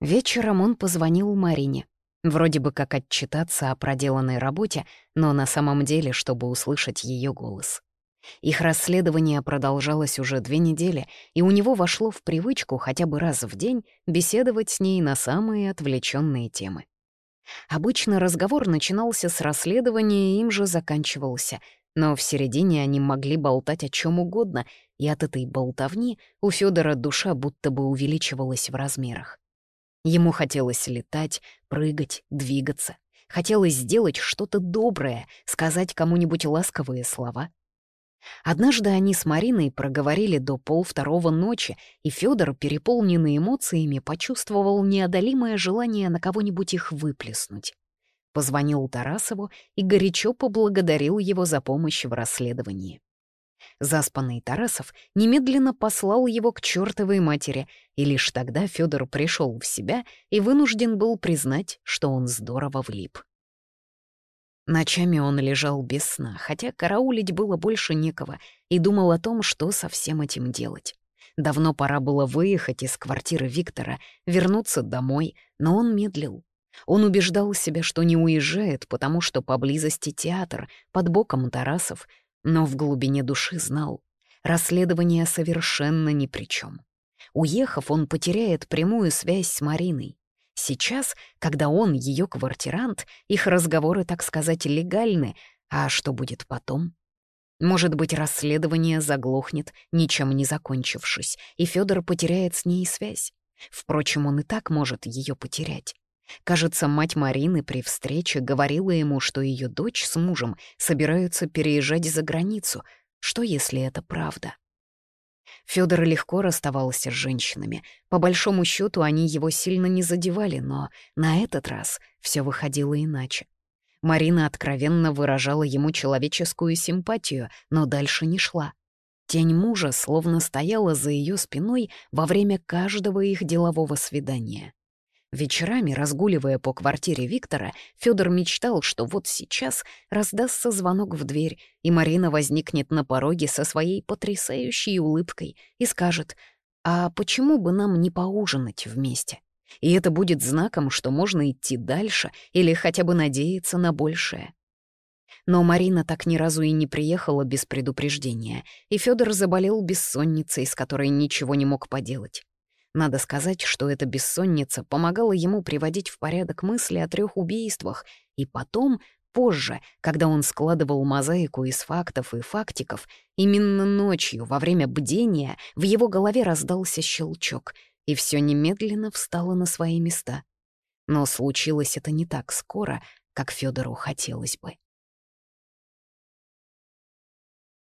Вечером он позвонил Марине. Вроде бы как отчитаться о проделанной работе, но на самом деле, чтобы услышать ее голос. Их расследование продолжалось уже две недели, и у него вошло в привычку хотя бы раз в день беседовать с ней на самые отвлеченные темы. Обычно разговор начинался с расследования и им же заканчивался, но в середине они могли болтать о чем угодно, и от этой болтовни у Федора душа будто бы увеличивалась в размерах. Ему хотелось летать, прыгать, двигаться. Хотелось сделать что-то доброе, сказать кому-нибудь ласковые слова. Однажды они с Мариной проговорили до полвторого ночи, и Фёдор, переполненный эмоциями, почувствовал неодолимое желание на кого-нибудь их выплеснуть. Позвонил Тарасову и горячо поблагодарил его за помощь в расследовании. Заспанный Тарасов немедленно послал его к чертовой матери, и лишь тогда Федор пришел в себя и вынужден был признать, что он здорово влип. Ночами он лежал без сна, хотя караулить было больше некого, и думал о том, что со всем этим делать. Давно пора было выехать из квартиры Виктора, вернуться домой, но он медлил. Он убеждал себя, что не уезжает, потому что поблизости театр, под боком Тарасов, но в глубине души знал, расследование совершенно ни при чем. Уехав, он потеряет прямую связь с Мариной. Сейчас, когда он ее квартирант, их разговоры, так сказать, легальны, а что будет потом? Может быть, расследование заглохнет, ничем не закончившись, и Федор потеряет с ней связь. Впрочем, он и так может ее потерять. Кажется, мать Марины при встрече говорила ему, что ее дочь с мужем собираются переезжать за границу. Что, если это правда? Фёдор легко расставался с женщинами. По большому счету они его сильно не задевали, но на этот раз все выходило иначе. Марина откровенно выражала ему человеческую симпатию, но дальше не шла. Тень мужа словно стояла за ее спиной во время каждого их делового свидания. Вечерами, разгуливая по квартире Виктора, Федор мечтал, что вот сейчас раздастся звонок в дверь, и Марина возникнет на пороге со своей потрясающей улыбкой и скажет «А почему бы нам не поужинать вместе?» И это будет знаком, что можно идти дальше или хотя бы надеяться на большее. Но Марина так ни разу и не приехала без предупреждения, и Федор заболел бессонницей, с которой ничего не мог поделать. Надо сказать, что эта бессонница помогала ему приводить в порядок мысли о трех убийствах, и потом, позже, когда он складывал мозаику из фактов и фактиков, именно ночью, во время бдения, в его голове раздался щелчок, и все немедленно встало на свои места. Но случилось это не так скоро, как Федору хотелось бы.